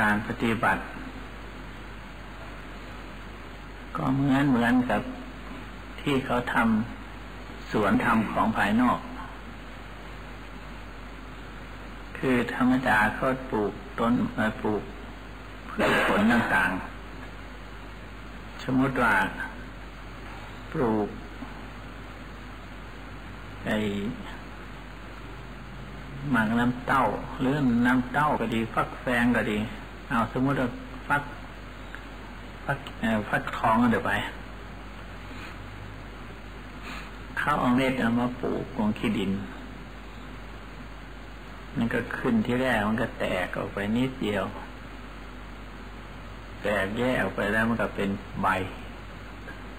การปฏิบัติ ก็เหมือนเหมือนกับที่เขาทำสวนธรรมของภายนอก คือธรรมดาเขาปลูกต้นมาปลูกเพื่อผลต่างๆ สมมติว่าปลูกไอ้หมากน้ำเต้าหรือน้ำเต้าก็ดี ฟักแฟงก็ดี เอาสมมติว่าฟักฟักฟักทองก็เดี๋ยวไปเขาเอาเม็ดเอามาปลูกลงขี้ดิน มันก็ขึ้นที่แรกมันก็แตกออกไปนิดเดียว แตกแยกออกไปแล้วมันก็เป็นใบ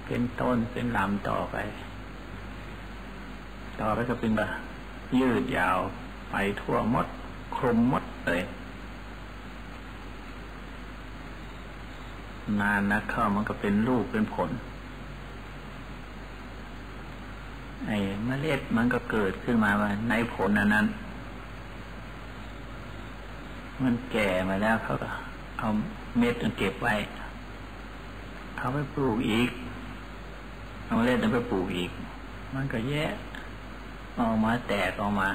เป็นต้นเป็นลำต่อไป ต่อไปก็เป็นแบบยืดยาวไปทั่วมดคลุมมดเลย นานนะเข้ามันก็เป็นลูกเป็นผล ไอ้เมล็ดมันก็เกิดขึ้นมาว่าในผลอันนั้น มันแก่มาแล้วเขาก็เอาเม็ดมันเก็บไว้เขาไปปลูกอีกเอาเมล็ดนั้นไปปลูกอีก มันก็แยะออกมาแตกออกมา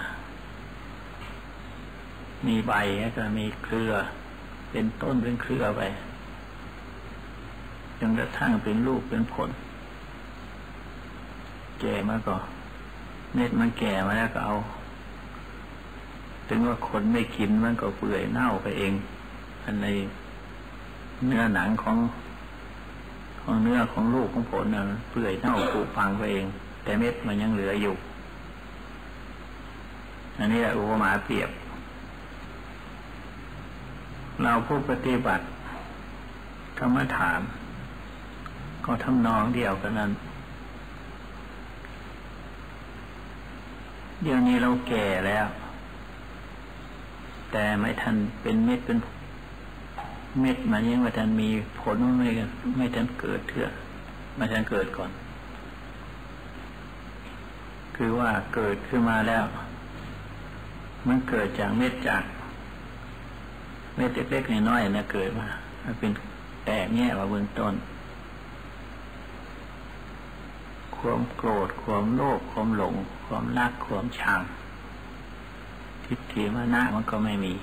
มีใบแล้วก็มีเครือ เป็นต้นเป็นเครือไป จนกระทั่งเป็นลูกเป็นผล แก่มาก็เม็ดมันแก่มาแล้วก็เอา ถึงว่าคนไม่กินมันก็เปื่อยเน่าไปเองอันในเนื้อหนังของของเนื้อของลูกของผลน่ะเปื่อยเน่าผุพังไปเอง แต่เม็ดมันยังเหลืออยู่ อันนี้อุปมาเปรียบ เราผู้ปฏิบัติกรรมฐาน ก็ทำนองเดียวกันนั้น เดี๋ยวนี้เราแก่แล้ว แต่ไม่ทันเป็นเม็ดเป็น เม็ดมันยังไม่ทันมีผลไม่ไม่ทันเกิดเถื่อไม่ทันเกิดก่อน คือว่าเกิดขึ้นมาแล้ว มันเกิดจากเม็ดจากเม็ดเล็กๆน้อยๆนะเกิดมามันเป็นแตกแง่มาเบื้องต้น ความโกรธ ความโลภความหลง ความรักความชังทิฏฐิมานะมันก็ไม่มี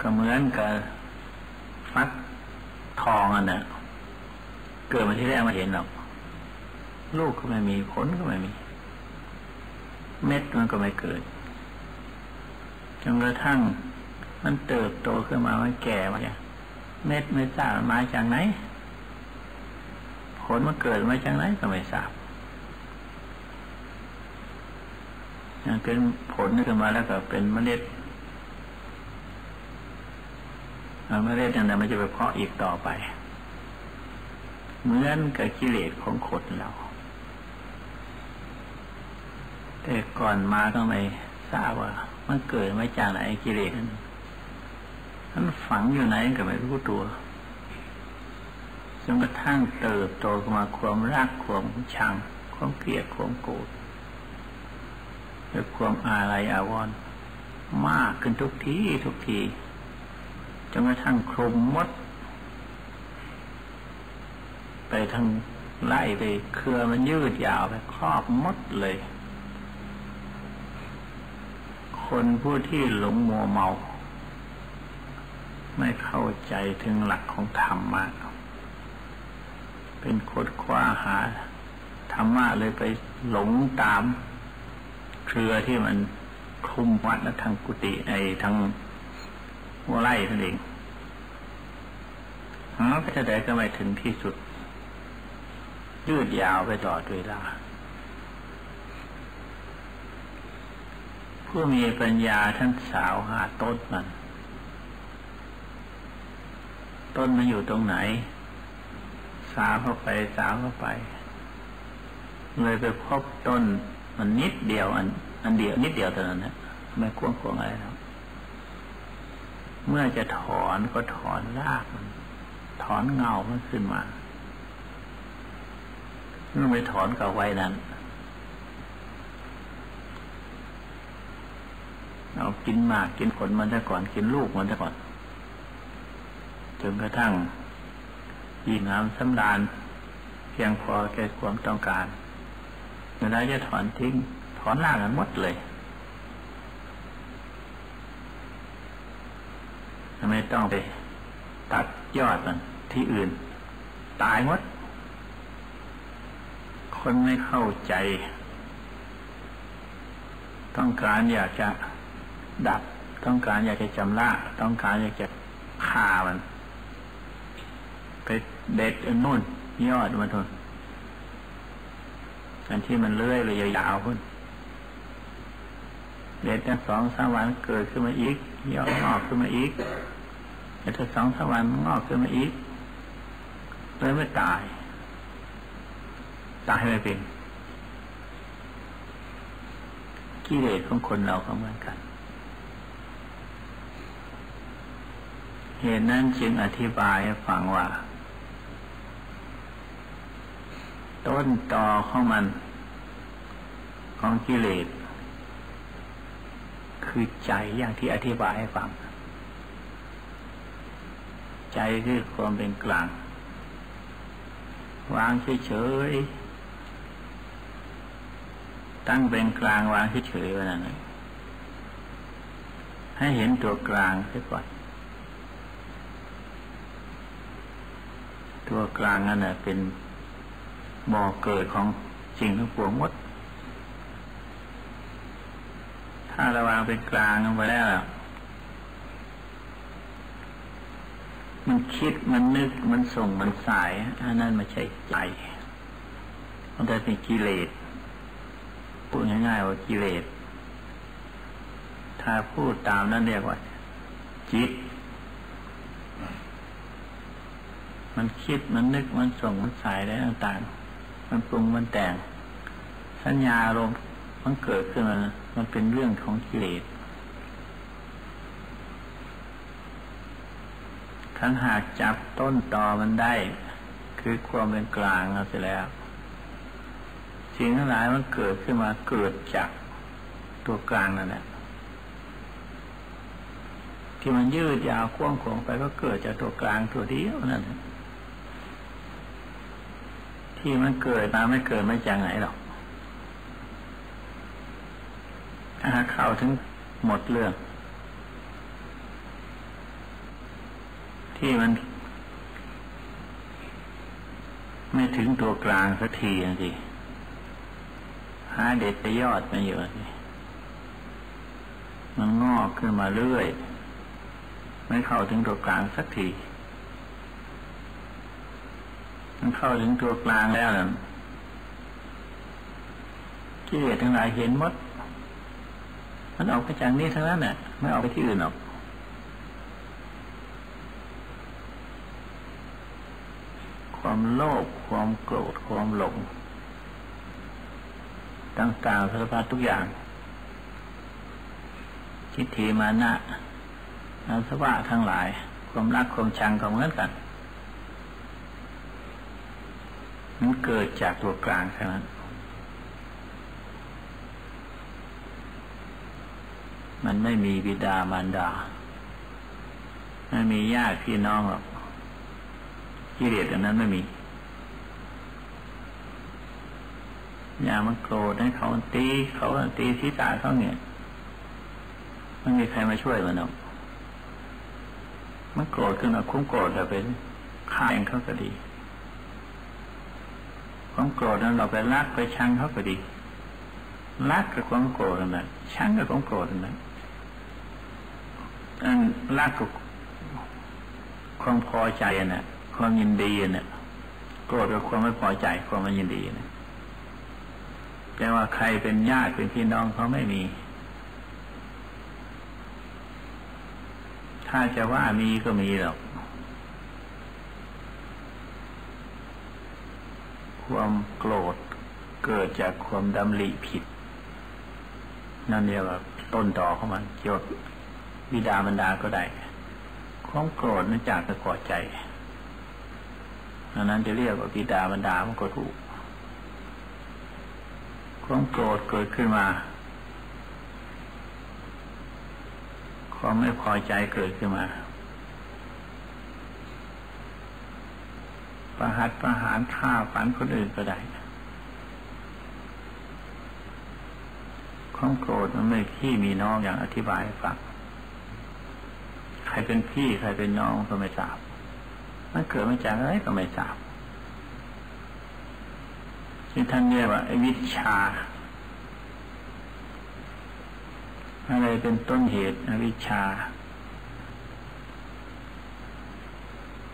ก็เหมือนกับฟักทองอะนะเกิดมาที่แรกมาเห็นหรอกลูกก็ไม่มีผลก็ไม่มี เม็ดมันก็ไม่เกิดจนกระทั่งมันเติบโตขึ้นมามันแก่มาเนี่ยเม็ดไม่ทราบมาจากไหน ลมันเกิดมาจากไหนก็ไม่ทราบอย่างเป็นผลขึ้นมาแล้วก็เป็นเมล็ดเมล็ดนั่นมันจะไปเพาะอีกต่อไป เหมือนกับกิเลสของคนเรา แต่ก่อนมาต้องไปทราบว่า มันเกิดมาจากไหนกิเลสนั้นมันฝังอยู่ไหนก็ไม่รู้ตัว จนกระทั่งเติบโตขึ้นมาความรักความชัง ความเกลียดความโกรธและความอาลัยอาวรณ์มากขึ้นทุกทีทุกทีจนกระทั่งคลุมมด ไปทางไล่ไปเครือมันยืดยาวไปครอบมดเลย คนผู้ที่หลงมัวเมา ไม่เข้าใจถึงหลักของธรรมะ เป็นคดคว้าหาธรรมะเลยไปหลงตามเครือที่มันคลุมวัดและทางกุฏิไอ้ทางวัวไร่นั่นเองหาไปจะได้ก็ไม่ถึงที่สุด ยืดยาวไปต่อดเวลา ผู้มีปัญญาท่านสาวหาต้นมัน ต้นมันอยู่ตรงไหน สาวเข้าไปสาวเข้าไปเลยไปพบต้นมันนิดเดียวอัน อันเดียวนิดเดียวเท่านั้นนะไม่กว้างขวางอะไรแล้วเมื่อจะถอนก็ถอนรากมัน ถอนเงามันขึ้นมาเมื่อไปถอนกับไว้นั้นเอากินมากกินผลมันซะก่อนกินลูกมันซะก่อนจนกระทั่ง ยีน้ำสำดานเพียงพอแก่ความต้องการเวลาจะถอนทิ้ง ถอนล่างกันหมดเลย ไม่ต้องไปตัดยอดมันที่อื่น ตายหมด คนไม่เข้าใจ ต้องการอยากจะดับ ต้องการอยากจะจำละต้องการอยากจะฆ่ามัน ไปเด็ดอันนู่น ยอดมันทนอันที่มันเลื่อยเลยยาวๆพุ่นเด็ดตั้งสองสามวันเกิดขึ้นมาอีกยอดงอกขึ้นมาอีกแต่ถ้าสองสามวันงอกขึ้นมาอีกเลยไม่ตาย ตายไม่เป็นกิเลสของคนเราก็เหมือนกันเหตุนั้นจึงอธิบายให้ฟังว่า ต้นตอของมัน ของกิเลส คือใจอย่างที่อธิบายให้ฟัง ใจคือความเป็นกลาง วางเฉยๆตั้งเป็นกลางวางเฉยๆวันนั้นให้เห็นตัวกลางเสียก่อนตัวกลางนั่นแหละเป็น บ่อเกิดของสิ่งทั้งปวงหมด ถ้าระวางเป็นกลางลงไปแล้วมันคิดมันนึกมันส่งมันสายอันนั้นไม่ใช่ใจมันจะเป็นกิเลสพูดง่ายๆว่ากิเลสถ้าพูดตามนั้นเรียกว่า จิต มันคิดมันนึกมันส่งมันสายอะไรต่างๆ มันปรุงมันแต่ง สัญญาลมมันเกิดขึ้นมามันเป็นเรื่องของกิเลสขันหากจับต้นตอมันได้ คือความเป็นกลางเอาเสร็จแล้ว สิ่งทั้งหลายมันเกิดขึ้นมาเกิดจากตัวกลางนั่นแหละที่มันยืดยาวกว้างขวางไปก็เกิดจากตัวกลางตัวเดียวนั่น ที่มันเกิดมาไม่เกิดไม่จากไหนหรอกถ้าเข้าถึงหมดเรื่อง ที่มัน ไม่ถึงตัวกลางสักทีสิหาเด็ดไปยอดมาเยอะสิมันงอกขึ้นมาเรื่อย ไม่เข้าถึงตัวกลางสักที มันเข้าถึงตัวกลางแล้วนะกิเลสทั้งหลายเห็นหมด มันออกไปจากนี้ทั้งนั้นแหละไม่ออกไปที่อื่นหรอกความโลภความโกรธความหลงต่างๆสารพัดทุกอย่างทิฏฐิมานะอาสวะทั้งหลาย ความรักความชังก็เหมือนกัน มันเกิดจากตัวกลางเท่านั้นมันไม่มีบิดามารดา ไม่มีญาติพี่น้องหรอกกิเลสอันนั้นไม่มีอย่ามันโกรธให้เขาตีเขาตีศีรษะเขาเนี่ยไม่มีใครมาช่วยมันหรอกมันโกรธขึ้นมาคุ้มโกรธแต่เป็นข้าเองเขาก็ดี ความโกรธนั้นเราไปรักไปชังเขาก็ดีรักกับความโกรธนั้นชังกับความโกรธนั้นอันรักกับความพอใจน่ะ ความยินดีน่ะโกรธกับความไม่พอใจ ความไม่ยินดีน่ะแต่ว่าใครเป็นญาติเป็นพี่น้องเขาไม่มี ถ้าจะว่ามีก็มีหรอก ความโกรธ เกิดจากความดำริผิด นั่นเรียกว่าต้นต่อของมันเกี่ยวบิดาบรรดาก็ได้ ความโกรธนั่นจากตะกอใจดังนั้นจะเรียกว่าบิดาบรรดามันก็ถูก ความโกรธเกิดขึ้นมา ความไม่พอใจเกิดขึ้นมา ประหัตประหารฆ่าฝันคนอื่นก็ได้ความโกรธมันไม่พี่มีน้องอย่างอธิบายให้ฟังใครเป็นพี่ใครเป็นน้องก็ไม่ทราบมันเกิดมาจากอะไรก็ไม่ทราบที่ท่านเรียกว่าวิชา อะไรเป็นต้นเหตุอวิชา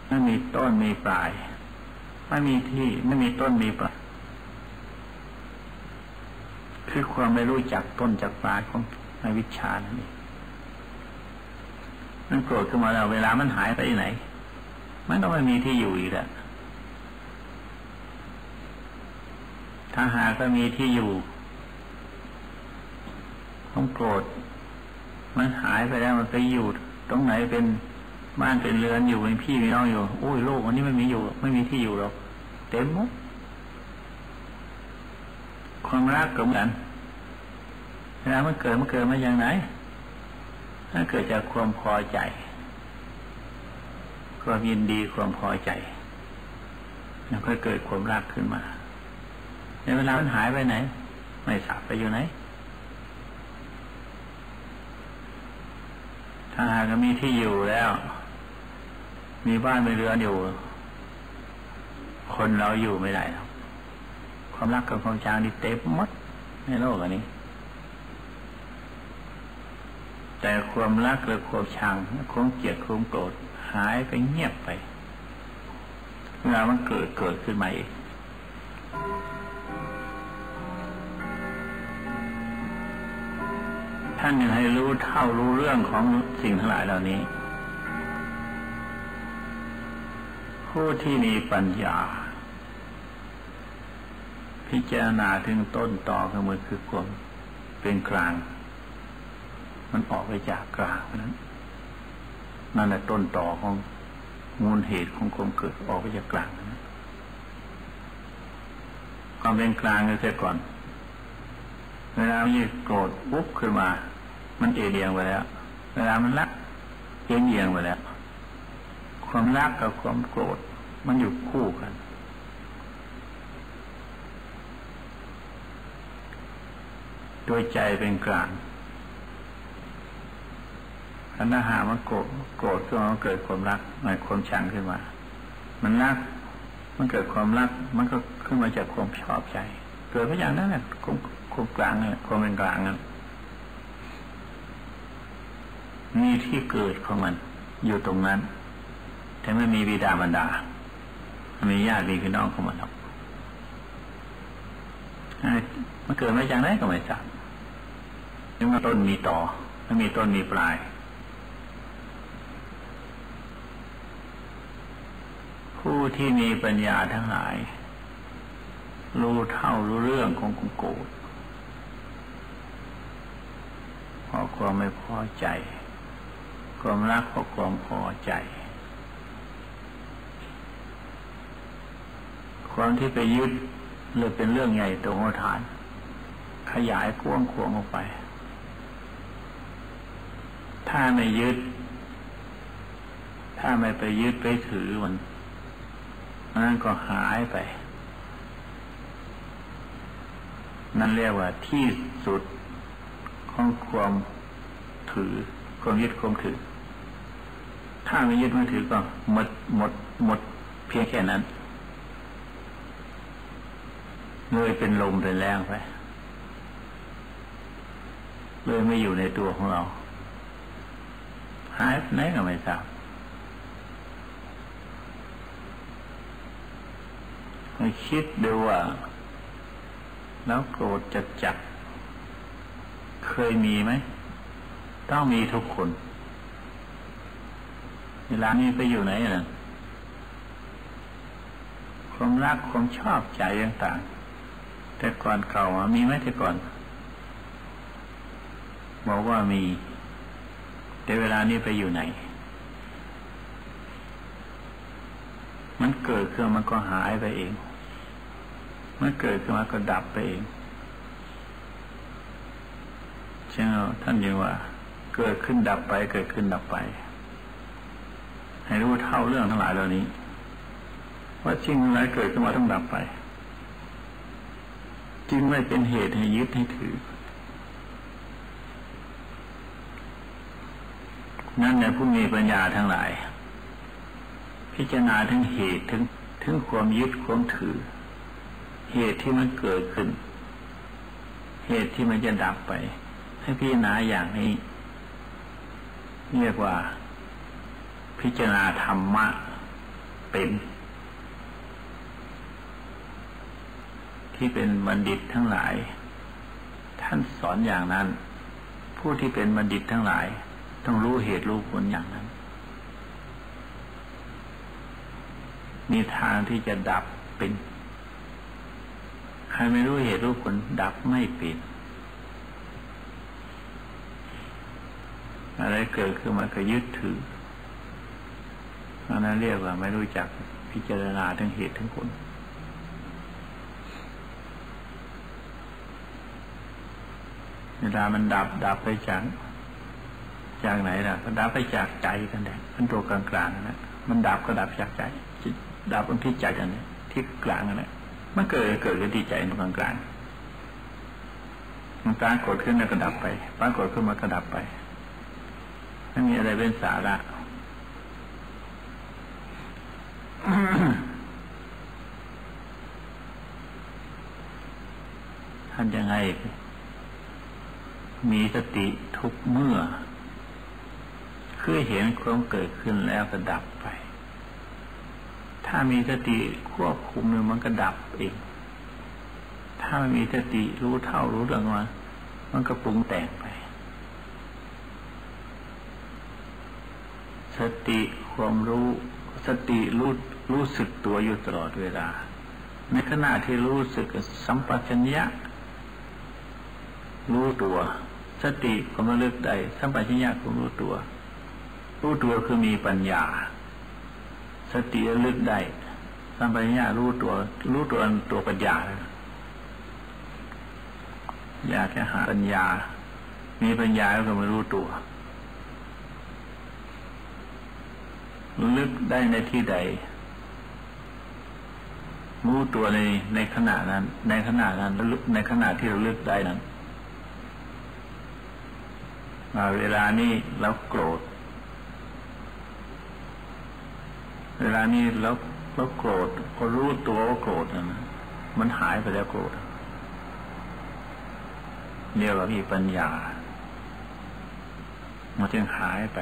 ไม่มีต้นมีปลาย ไม่มีที่ไม่มีต้นมีปลายคือความไม่รู้จักต้นจากปลายของอวิชชานั่นเองมันโกรธขึ้นมาแล้วเวลามันหายไปไหน มันต้องไม่มีที่อยู่อีกแล้วถ้าหากมีที่อยู่ของโกรธมันหายไปแล้วมันไปอยู่ตรงไหนเป็น บ้านเป็นเรือนอยู่เป็นพี่มีน้องอยู่โอ้ยโลกวันนี้ไม่มีอยู่ ไม่มีที่อยู่หรอกเต็มหมดความรักก็เหมือนเวลามันเกิดมันเกิดมาอย่างไหนถ้าเกิดจากความพอใจ ความยินดีความพอใจแล้วก็เกิดความรักขึ้นมา ในเวลามันหายไปไหน ไม่ทราบไปอยู่ไหน ถ้าหากมีที่อยู่แล้ว มีบ้านมีเรือนอยู่ คนเราอยู่ไม่ได้ความรักกับความชังนี่เต็มมดในโลกอันนี้ แต่ความรักหรือความชังความเกลียดความโกรธหายไปเงียบไปเวลามันเกิดเกิดขึ้นมาอีกท่านยังให้รู้เท่ารู้เรื่องของสิ่งทั้งหลายเหล่านี้ ผู้ที่มีปัญญา พิจารณาถึงต้นต่อของมันคือความเป็นกลาง มันออกไปจากกลางนั้นนั่นแหละต้นต่อของมูลเหตุของความเกิดออกไปจากกลางนั้นความเป็นกลางเลยเสียก่อน เวลามันโกรธปุ๊บขึ้นมา มันเอเดียงไปแล้ว เวลามันรักเอียงเอียงไปแล้ว ความรักกับความโกรธ มันอยู่คู่กัน โดยใจเป็นกลางขันธหามันโกรธโกรธขึ้นมาเกิดความรักมันความชังขึ้นมา มันรัก มันเกิดความรัก มันก็ขึ้นมาจากความชอบใจ เกิดมาะอย่างนั้นแหละความความกลางเนี่ยความเป็นกลางนั้นมีที่เกิดของมันอยู่ตรงนั้น แต่ไม่มีบิดามารดามีญาติมีพี่น้องของมันหรอกมันเกิดมาจากไหนก็ไม่ทราบนึกว่าต้นมีต่อไม่มีต้นมีปลายผู้ที่มีปัญญาทั้งหลาย รู้เท่ารู้เรื่องของกุโกรธเพราะความไม่พอใจ ความรักเพราะความพอใจ ความที่ไปยึดเลยเป็นเรื่องใหญ่โตโหฐาน ขยายกว้างขวางออกไป ถ้าไม่ยึด ถ้าไม่ไปยึดไปถือมันนั่นก็หายไป นั่นเรียกว่าที่สุดของความถือความยึดความถือ ถ้าไม่ยึดไม่ถือก็หมดหมดหมดเพียงแค่นั้น เลยเป็นลมเป็นแรงไปเลยไม่อยู่ในตัวของเราหายไหนก็ไม่ทราบให้คิดดูว่าแล้วโกรธจะจัดเคยมีไหม ต้องมีทุกคน เวลานี้ไปอยู่ไหนน่ะความรักความชอบใจต่างๆ แต่ก่อนเก่ามีไหมแต่ก่อนบอกว่ามี แต่เวลานี้ไปอยู่ไหน มันเกิดขึ้นมันก็หายไปเอง มันเกิดขึ้นมาก็ดับไปเองเช่นท่านยังว่า เกิดขึ้นดับไป เกิดขึ้นดับไป ให้รู้เท่าเรื่องทั้งหลายเหล่านี้ว่าสิ่งอะไรเกิดขึ้นมาต้องดับไป จึงไม่เป็นเหตุให้ยึดให้ถือ นั่นแหละผู้มีปัญญาทั้งหลาย พิจารณาทั้งเหตุทั้งถึงความยึดความถือ เหตุที่มันเกิดขึ้น เหตุที่มันจะดับไป ให้พิจารณาอย่างนี้ เรียกว่า พิจารณาธรรมะเป็น ที่เป็นบัณฑิตทั้งหลาย ท่านสอนอย่างนั้น ผู้ที่เป็นบัณฑิตทั้งหลาย ต้องรู้เหตุรู้ผลอย่างนั้นมีทางที่จะดับเป็นใครไม่รู้เหตุรู้ผลดับไม่เป็นอะไรเกิดขึ้นมาก็ยึดถืออันนั้นเรียกว่าไม่รู้จักพิจารณาทั้งเหตุทั้งผล เวลามันดับดับไปจากจากไหนล่ะก็ดับไปจากใจกันแหละมันตัวกลางๆนะมันดับก็ดับจากใจดับบนที่ใจกันเนี่ยที่กลางนั่นแหละมันเกิดเกิดขึ้นที่ใจตรงกลางกลางมันปรากฏขึ้นแล้วก็ดับไปปรากฏขึ้นมาก็ดับไปไม่มีอะไรเป็นสาระทำยังไง มีสติทุกเมื่อ คือเห็นความเกิดขึ้นแล้วก็ดับไป ถ้ามีสติควบคุมเนี่ยมันก็ดับเอง ถ้าไม่มีสติรู้เท่ารู้เรื่องมามันก็ปรุงแต่งไป สติความรู้สติรู้รู้สึกตัวอยู่ตลอดเวลา ในขณะที่รู้สึกสัมปชัญญะรู้ตัว สติความระลึกได้สัมปชัญญะความรู้ตัว รู้ตัวคือมีปัญญา สติระลึกได้สัมปชัญญะรู้ตัว รู้ตัวตัวปัญญาอยากจะหาปัญญา มีปัญญาแล้วก็ม่รู้ตัวลึกได้ในที่ใด รู้ตัวในในขณะนั้น ในขณะนั้นลึกในขณะที่เราลึกได้นั้น เวลานี้เราโกรธ เวลานี้แล้วแล้วโกรธพอรู้ตัวว่าโกรธนะมันหายไปแล้วโกรธเรียกว่ามีปัญญามันจึงหายไป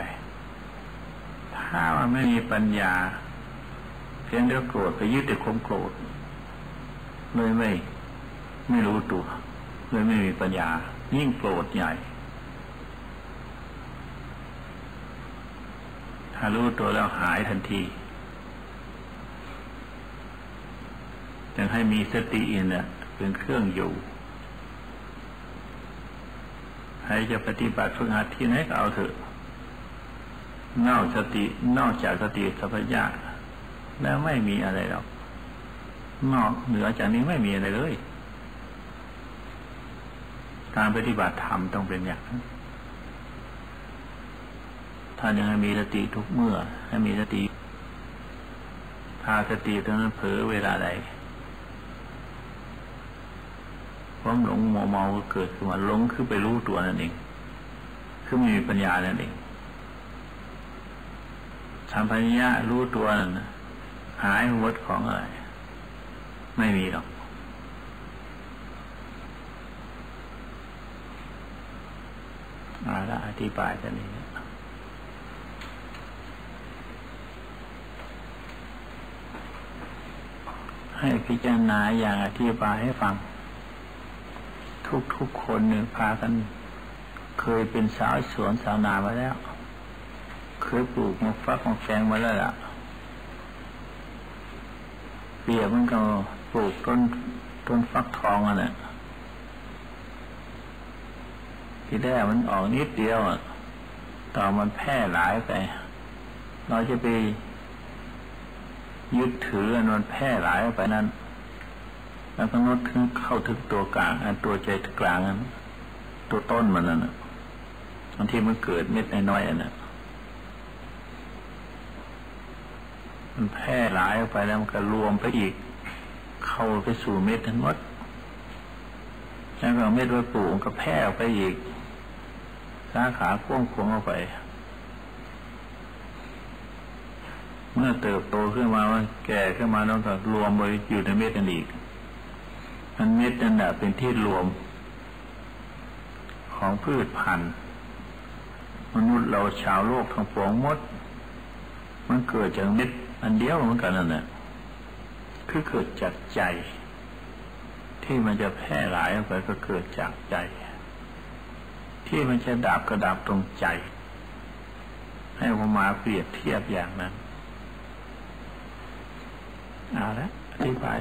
ถ้ามันไม่มีปัญญาเพียงเดียวโกรธไปยึดแต่ความโกรธเลยไม่ ไม่รู้ตัวเลยไม่มีปัญญา ยิ่งโกรธใหญ่ ถ้ารู้ตัวแล้วหายทันทียังให้มีสติเนี่ยเป็นเครื่องอยู่ใครจะปฏิบัติฝึกหัดที่ไหนก็เอาเถอะนอกสตินอกจากสติสัพพยะแล้วไม่มีอะไรหรอกนอกเหนือจากนี้ไม่มีอะไรเลย การปฏิบัติธรรมต้องเป็นอย่างนั้น ท่านยังให้มีสติทุกเมื่อ ให้มีสติ พาสติตอนนั้นเผลอเวลาใดความหลงมัวเมาเกิดขึ้นมาหลงคือไปรู้ตัวนั่นเองคือมีปัญญานั่นเองทำปัญญารู้ตัวนั่นหายวัดของอะไรไม่มีหรอกอาละอธิบายกันนี้ ให้พิจารณาอย่างอธิบายให้ฟัง ทุกทุกคนหนึ่งพากัน เคยเป็นสาวสวนสาวนามาแล้ว เคยปลูกมะฟักมะแฟงมาแล้วล่ะเปียมันก็ปลูกต้นต้นฟักทองอะเนี่ยที่แรกมันออกนิดเดียวอะต่อมันแพร่หลายไป เราจะไป ยึดถือมันแพร่หลายไปนั้น แล้วก็นดถึงเข้าถึงตัวกลางอันตัวใจกลางนั้นตัวต้นมันนั่นบางทีมันเกิดเม็ดน้อยๆอันนั้นมันแพร่หลายออกไปแล้วมันก็รวมไปอีก เข้าไปสู่เม็ดทั้งหมดแล้วก็เม็ดไว้ปลูกก็แพร่ออกไปอีกสาขาพ่วงควงออกไป เมื่อเติบโตขึ้นมาว่าแก่ขึ้นมาแล้วก็รวมไปอยู่ในเม็ดนั่นอีกมันเม็ดนั่นแหละเป็นที่รวม ของพืชพันธุ์ มนุษย์เราชาวโลกทั้งปวงมด มันเกิดจากเม็ดอันเดียวเหมือนกันนั่นแหละคือเกิดจากใจ ที่มันจะแพร่หลายออกไปก็เกิดจากใจ ที่มันจะดับก็ดับตรงใจ ให้ผมมาเปรียบเทียบอย่างนั้น เอาละอธิบาย